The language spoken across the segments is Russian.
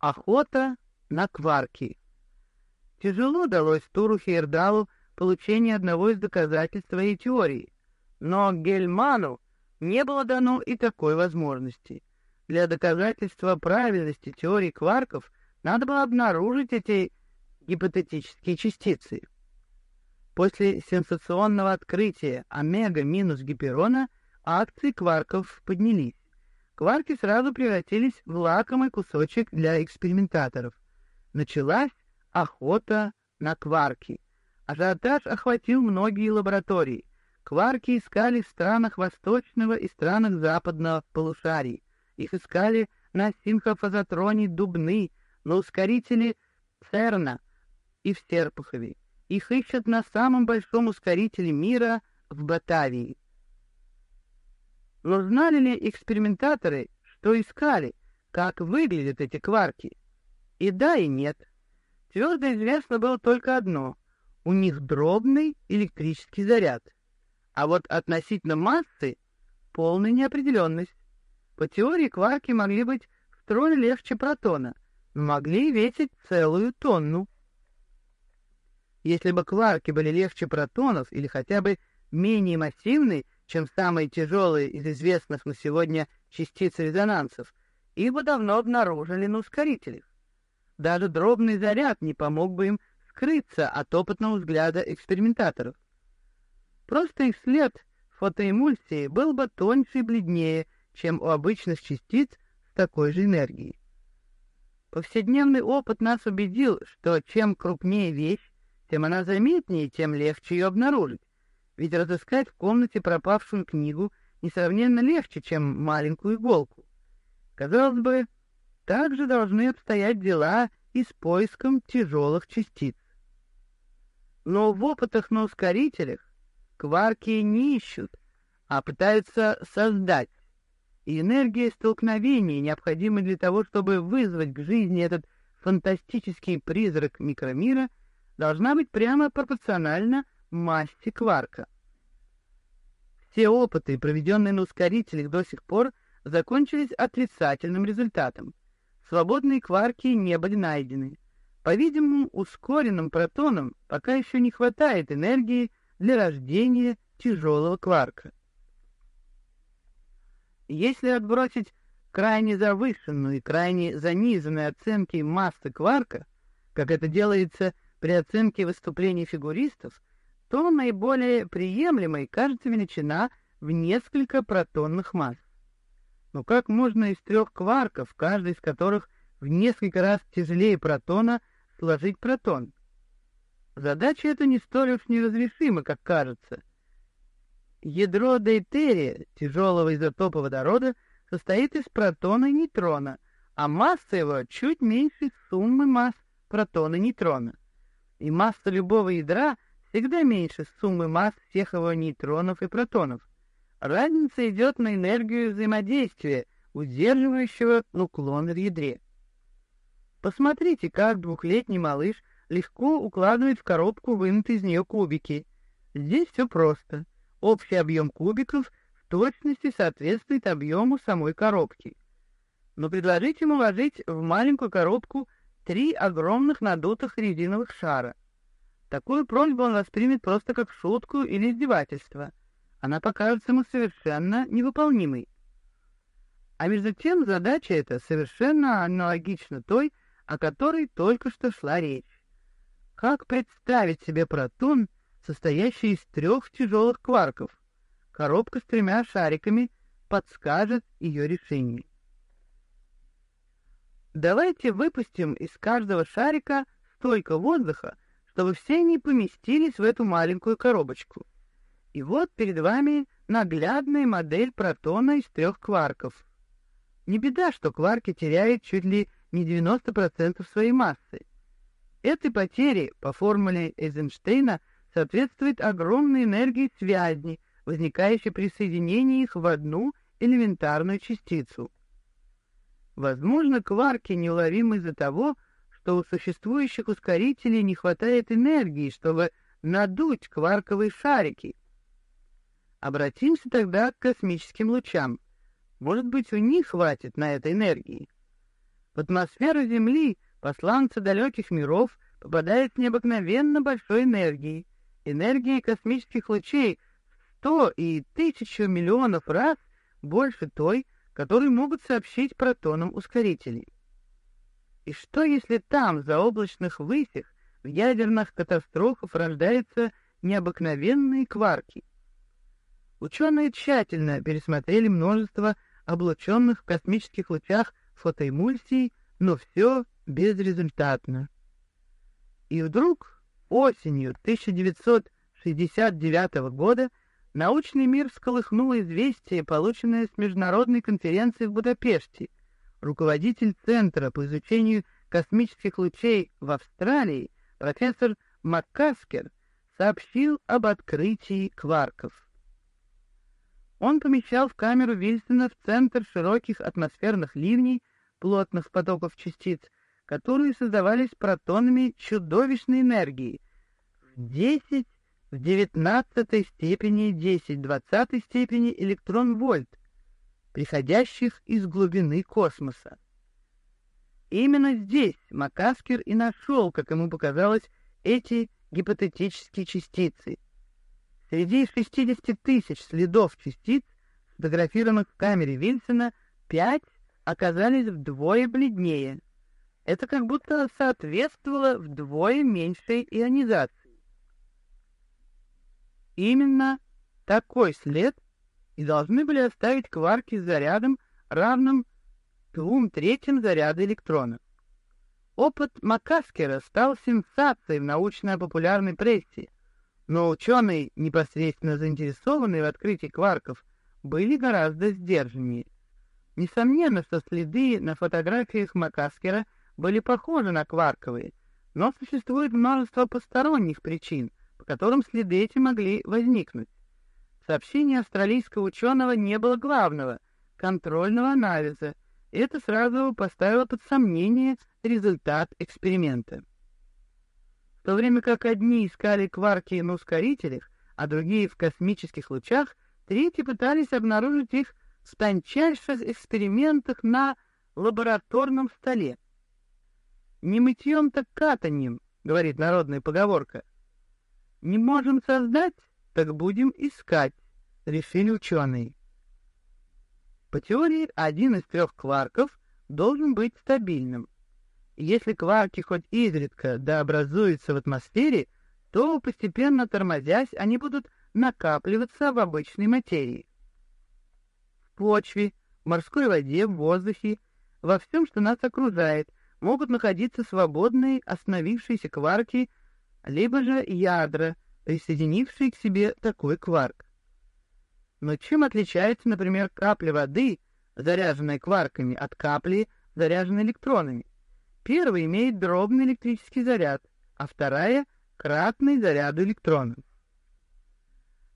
Охота на кварки. Тяжело далось Туру Хейердалу получение одного из доказательств своей теории, но Гельману не было дано и такой возможности. Для доказательства правильности теории кварков надо было обнаружить эти гипотетические частицы. После сенсационного открытия омега минус гиперона акции кварков поднялись. Кварки сразу превратились в лакомый кусочек для экспериментаторов. Началась охота на кварки. Ажиотаж охватил многие лаборатории. Кварки искали в странах восточного и странах западного полушарий. Их искали на синхофазотроне Дубны, на ускорителе Церна и в Серпухове. Их ищут на самом большом ускорителе мира в Батавии. Но знали ли экспериментаторы, что искали, как выглядят эти кварки? И да, и нет. Твердо известно было только одно — у них дробный электрический заряд. А вот относительно массы — полная неопределенность. По теории кварки могли быть втрое легче протона, но могли весить целую тонну. Если бы кварки были легче протонов или хотя бы менее массивны, чем самые тяжелые из известных на сегодня частиц резонансов, их бы давно обнаружили на ускорителях. Даже дробный заряд не помог бы им скрыться от опытного взгляда экспериментаторов. Просто их след фотоэмульсии был бы тоньше и бледнее, чем у обычных частиц с такой же энергией. Повседневный опыт нас убедил, что чем крупнее вещь, тем она заметнее, тем легче ее обнаружить ведь разыскать в комнате пропавшую книгу несравненно легче, чем маленькую иголку. Казалось бы, так же должны обстоять дела и с поиском тяжелых частиц. Но в опытах на ускорителях кварки не ищут, а пытаются создать. И энергия столкновения, необходимая для того, чтобы вызвать к жизни этот фантастический призрак микромира, должна быть прямо пропорциональна массе кварка. Все опыты, проведенные на ускорителях до сих пор, закончились отрицательным результатом. Свободные кварки не были найдены. По-видимому, ускоренным протонам пока еще не хватает энергии для рождения тяжелого кварка. Если отбросить крайне завышенную и крайне заниженную оценки массы кварка, как это делается при оценке выступлений фигуристов, то наиболее приемлемой кажется величина в несколько протонных масс. Но как можно из трех кварков, каждый из которых в несколько раз тяжелее протона, сложить протон? Задача эта не столь уж неразрешима, как кажется. Ядро дейтерия, тяжелого изотопа водорода, состоит из протона и нейтрона, а масса его чуть меньше суммы масс протона и нейтрона. И масса любого ядра — всегда меньше суммы масс всех его нейтронов и протонов. Разница идет на энергию взаимодействия, удерживающего нуклоны в ядре. Посмотрите, как двухлетний малыш легко укладывает в коробку вынутые из нее кубики. Здесь все просто. Общий объем кубиков в точности соответствует объему самой коробки. Но предложите ему вложить в маленькую коробку три огромных надутых резиновых шара — Такую просьбу он воспримет просто как шутку или издевательство. Она покажется ему совершенно невыполнимой. А между тем задача эта совершенно аналогична той, о которой только что шла речь. Как представить себе протон, состоящий из трех тяжелых кварков? Коробка с тремя шариками подскажет ее решение. Давайте выпустим из каждого шарика столько воздуха, чтобы все они поместились в эту маленькую коробочку. И вот перед вами наглядная модель протона из трех кварков. Не беда, что кварки теряют чуть ли не 90% своей массы. Этой потере по формуле Эйзенштейна соответствует огромной энергии связи, возникающей при соединении их в одну элементарную частицу. Возможно, кварки неуловимы из-за того, что у существующих ускорителей не хватает энергии, чтобы надуть кварковые шарики. Обратимся тогда к космическим лучам. Может быть, у них хватит на это энергии. В атмосферу Земли посланцы далеких миров попадают необыкновенно большой энергией, энергией космических лучей сто и тысячу миллионов раз больше той, которую могут сообщить протонам ускорителей. И что, если там, за облачных высях, в ядерных катастрофах рождаются необыкновенные кварки? Ученые тщательно пересмотрели множество облученных в космических лучах фотоэмульсий, но все безрезультатно. И вдруг осенью 1969 года научный мир всколыхнуло известие, полученное с международной конференции в Будапеште. Руководитель Центра по изучению космических лучей в Австралии, профессор Маккаскер, сообщил об открытии кварков. Он помещал в камеру Вильсона в центр широких атмосферных ливней, плотных потоков частиц, которые создавались протонами чудовищной энергии в 10 в 19 степени 10 в 20 степени электрон-вольт, приходящих из глубины космоса. Именно здесь Макаскер и нашел, как ему показалось, эти гипотетические частицы — Среди 60 тысяч следов частиц, сфотографированных в камере Вильсона, пять оказались вдвое бледнее. Это как будто соответствовало вдвое меньшей ионизации. Именно такой след и должны были оставить кварки с зарядом, равным двум третьим заряда электронов. Опыт Макаскера стал сенсацией в научно-популярной прессе, но ученые, непосредственно заинтересованные в открытии кварков, были гораздо сдержаннее. Несомненно, что следы на фотографиях Макаскера были похожи на кварковые, но существует множество посторонних причин, по которым следы эти могли возникнуть. В сообщении австралийского ученого не было главного — контрольного анализа, это сразу поставило под сомнение результат эксперимента то время как одни искали кварки на ускорителях, а другие в космических лучах, третьи пытались обнаружить их в тончайших экспериментах на лабораторном столе. «Не мытьем, так катаньем», — говорит народная поговорка. «Не можем создать, так будем искать», — решили ученые. По теории, один из трех кварков должен быть стабильным — если кварки хоть изредка да образуются в атмосфере, то, постепенно тормозясь, они будут накапливаться в обычной материи. В почве, в морской воде, в воздухе, во всем, что нас окружает, могут находиться свободные остановившиеся кварки, либо же ядра, присоединившие к себе такой кварк. Но чем отличается, например, капля воды, заряженная кварками, от капли, заряженной электронами? Первая имеет дробный электрический заряд, а вторая — кратный заряду электронов.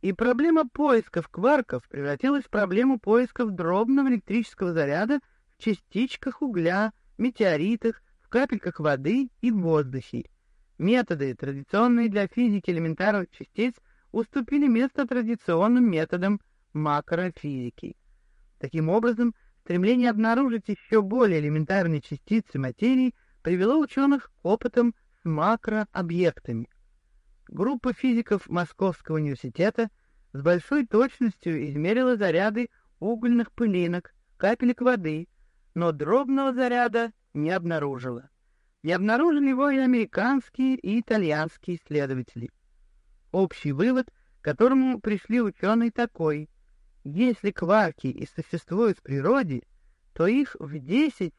И проблема поисков кварков превратилась в проблему поисков дробного электрического заряда в частичках угля, метеоритах, в капельках воды и в воздухе. Методы, традиционные для физики элементарных частиц, уступили место традиционным методам макрофизики. Таким образом, Стремление обнаружить еще более элементарные частицы материи привело ученых к опытам с макрообъектами. Группа физиков Московского университета с большой точностью измерила заряды угольных пылинок, капелек воды, но дробного заряда не обнаружила. Не обнаружили его и американские, и итальянские исследователи. Общий вывод, к которому пришли ученые, такой — если кварки и существуют в природе, то их в 10-17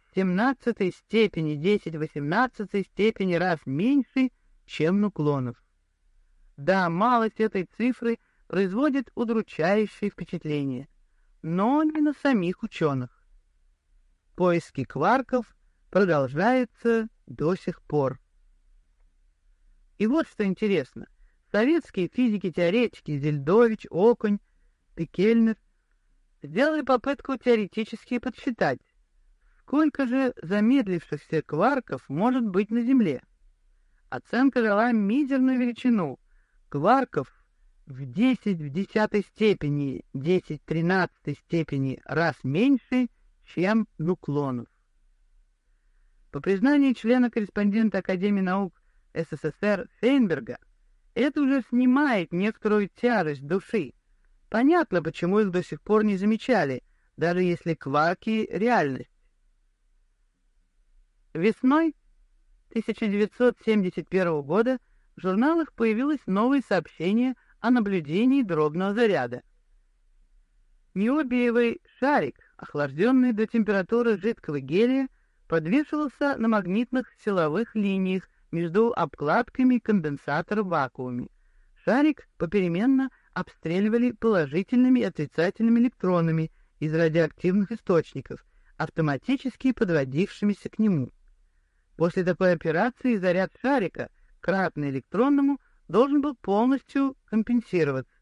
степени, 10-18 степени раз меньше, чем нуклонов. Да, малость этой цифры производит удручающее впечатление, но не на самих ученых. Поиски кварков продолжаются до сих пор. И вот что интересно. Советские физики-теоретики Зельдович, Окунь и Кельнер сделали попытку теоретически подсчитать, сколько же замедлившихся кварков может быть на Земле. Оценка дала мизерную величину кварков в 10 в десятой степени, 10 в 13 степени раз меньше, чем нуклонов. По признанию члена-корреспондента Академии наук СССР Фейнберга, это уже снимает некоторую тяжесть души. Понятно, почему их до сих пор не замечали, даже если кварки — реальность. Весной 1971 года в журналах появилось новое сообщение о наблюдении дробного заряда. Необиевый шарик, охлажденный до температуры жидкого гелия, подвешивался на магнитных силовых линиях между обкладками конденсатора в вакууме. Шарик попеременно обстреливали положительными и отрицательными электронами из радиоактивных источников, автоматически подводившимися к нему. После такой операции заряд шарика, кратный электронному, должен был полностью компенсироваться.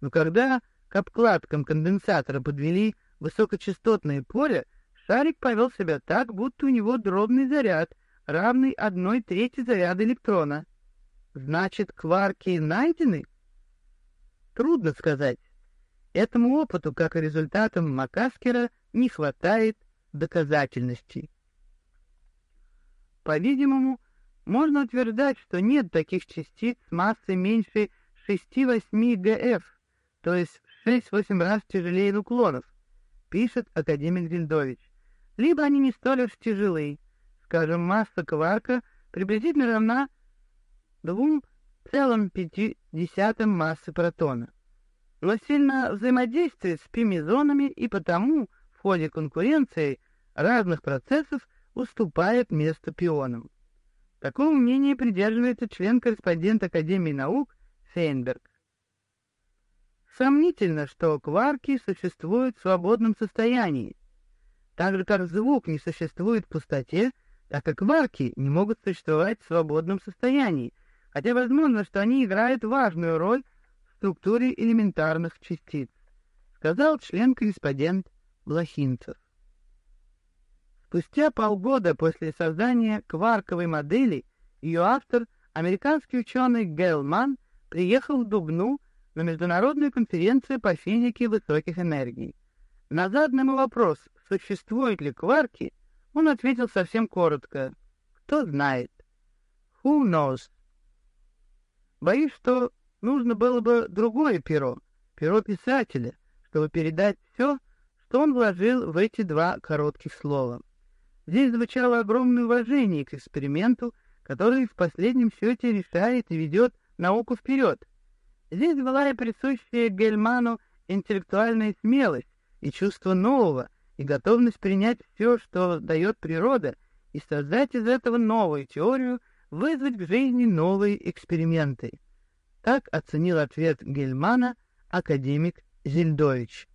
Но когда к обкладкам конденсатора подвели высокочастотное поле, шарик повел себя так, будто у него дробный заряд, равный одной трети заряда электрона. Значит, кварки найдены? Трудно сказать. Этому опыту, как и результатам Макаскера, не хватает доказательностей. По-видимому, можно утверждать, что нет таких частиц с массой меньше 6-8 ГФ, то есть в 6-8 раз тяжелее нуклонов, пишет академик Зельдович. Либо они не столь уж тяжелые, скажем, масса кварка приблизительно равна 2,5 массы протона. Но сильно взаимодействует с пимезонами и потому в ходе конкуренции разных процессов уступает место пионам. Такого мнения придерживается член-корреспондент Академии наук Фейнберг. Сомнительно, что кварки существуют в свободном состоянии, так как звук не существует в пустоте, так как кварки не могут существовать в свободном состоянии, хотя возможно, что они играют важную роль в структуре элементарных частиц, сказал член-корреспондент Блохинцев. Спустя полгода после создания кварковой модели ее автор, американский ученый Гейлман, приехал в Дубну на международную конференцию по физике высоких энергий. На заданный вопрос, существуют ли кварки, он ответил совсем коротко. Кто знает? Who knows? Боюсь, что нужно было бы другое перо, перо писателя, чтобы передать все, что он вложил в эти два коротких слова. Здесь звучало огромное уважение к эксперименту, который в последнем счете решает и ведет науку вперед. Здесь была и присущая Гельману интеллектуальная смелость и чувство нового, и готовность принять все, что дает природа, и создать из этого новую теорию, вызвать к жизни новые эксперименты. Так оценил ответ Гельмана академик Зельдович.